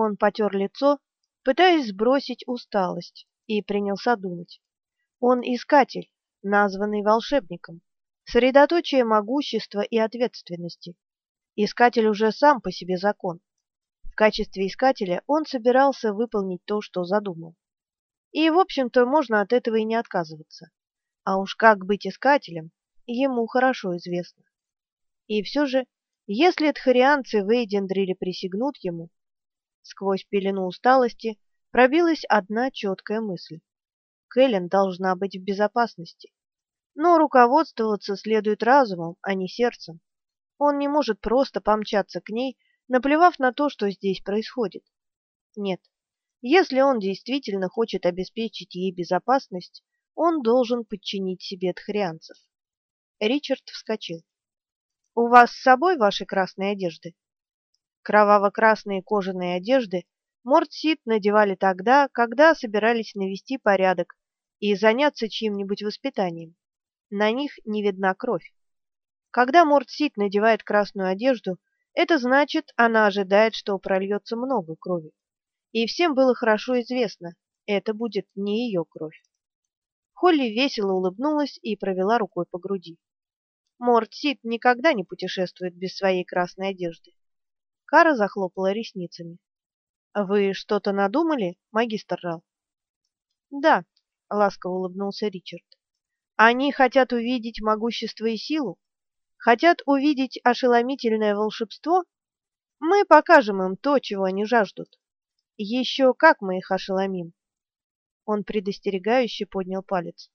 Он потер лицо, пытаясь сбросить усталость, и принялся думать. Он искатель, названный волшебником, средоточие могущества и ответственности. Искатель уже сам по себе закон. В качестве искателя он собирался выполнить то, что задумал. И, в общем-то, можно от этого и не отказываться. А уж как быть искателем, ему хорошо известно. И все же, если тхарианцы в Эйдендриле присягнут ему, сквозь пелену усталости пробилась одна четкая мысль. Кэлен должна быть в безопасности. Но руководствоваться следует разумом, а не сердцем. Он не может просто помчаться к ней, наплевав на то, что здесь происходит. Нет, если он действительно хочет обеспечить ей безопасность, он должен подчинить себе тхрианцев. Ричард вскочил. «У вас с собой ваши красные одежды?» Кроваво-красные кожаные одежды Мортсит надевали тогда, когда собирались навести порядок и заняться чьим-нибудь воспитанием. На них не видна кровь. Когда Мортсит надевает красную одежду, это значит, она ожидает, что прольется много крови. И всем было хорошо известно, это будет не ее кровь. Холли весело улыбнулась и провела рукой по груди. Мортсит никогда не путешествует без своей красной одежды. Кара захлопала ресницами. Вы что-то надумали, магистр Рал? Да, ласково улыбнулся Ричард. Они хотят увидеть могущество и силу, хотят увидеть ошеломительное волшебство. Мы покажем им то, чего они жаждут. Еще как мы их ошеломим. Он предостерегающе поднял палец.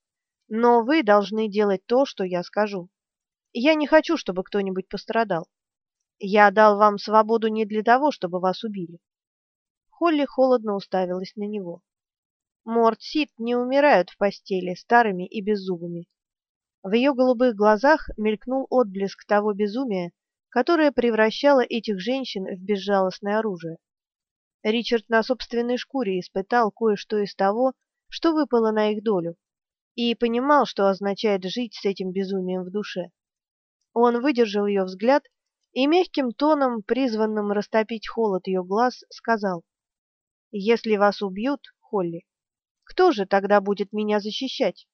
Но вы должны делать то, что я скажу. Я не хочу, чтобы кто-нибудь пострадал. Я дал вам свободу не для того, чтобы вас убили. Холли холодно уставилась на него. Мортсит не умирают в постели старыми и беззубыми. В ее голубых глазах мелькнул отблеск того безумия, которое превращало этих женщин в безжалостное оружие. Ричард на собственной шкуре испытал кое-что из того, что выпало на их долю, и понимал, что означает жить с этим безумием в душе. Он выдержал ее взгляд и мягким тоном, призванным растопить холод ее глаз, сказал, «Если вас убьют, Холли, кто же тогда будет меня защищать?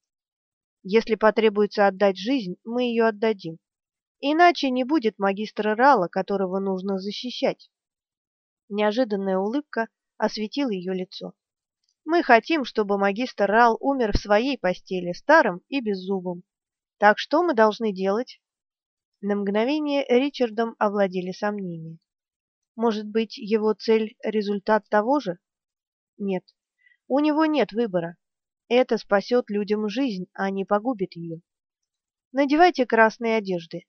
Если потребуется отдать жизнь, мы ее отдадим. Иначе не будет магистра Рала, которого нужно защищать. Неожиданная улыбка осветила ее лицо. Мы хотим, чтобы магистр Рал умер в своей постели, старым и беззубым. Так что мы должны делать? На мгновение Ричардом овладели сомнения. Может быть, его цель — результат того же? Нет, у него нет выбора. Это спасет людям жизнь, а не погубит ее. Надевайте красные одежды.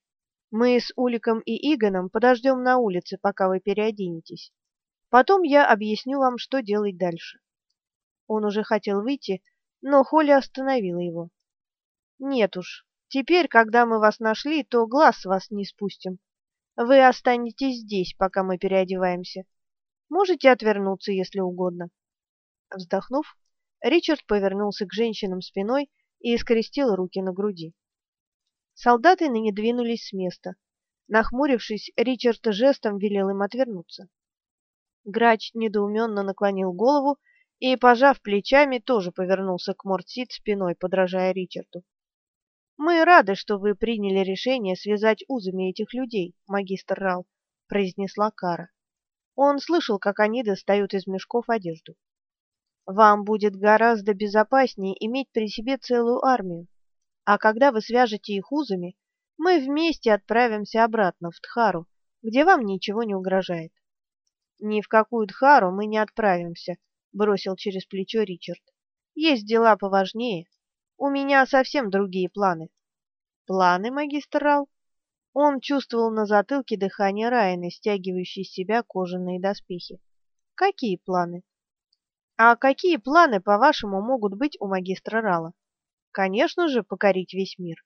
Мы с Уликом и Игоном подождем на улице, пока вы переоденетесь. Потом я объясню вам, что делать дальше. Он уже хотел выйти, но Холли остановила его. Нет уж, теперь, когда мы вас нашли, то глаз с вас не спустим. Вы останетесь здесь, пока мы переодеваемся. Можете отвернуться, если угодно. Вздохнув, Ричард повернулся к женщинам спиной и скрестил руки на груди. Солдаты ныне двинулись с места. Нахмурившись, Ричард жестом велел им отвернуться. Грач недоуменно наклонил голову и, пожав плечами, тоже повернулся к Мортсит спиной, подражая Ричарду. «Мы рады, что вы приняли решение связать узами этих людей, магистр Рал», — произнесла Кара. Он слышал, как они достают из мешков одежду. Вам будет гораздо безопаснее иметь при себе целую армию. А когда вы свяжете их узами, мы вместе отправимся обратно в Тхару, где вам ничего не угрожает. Ни в какую Тхару мы не отправимся, бросил через плечо Ричард. Есть дела поважнее. У меня совсем другие планы. Планы, магистр Рал? Он чувствовал на затылке дыхание Райаны, стягивающей с себя кожаные доспехи. Какие планы? А какие планы, по-вашему, могут быть у магистра Рала? Конечно же, покорить весь мир.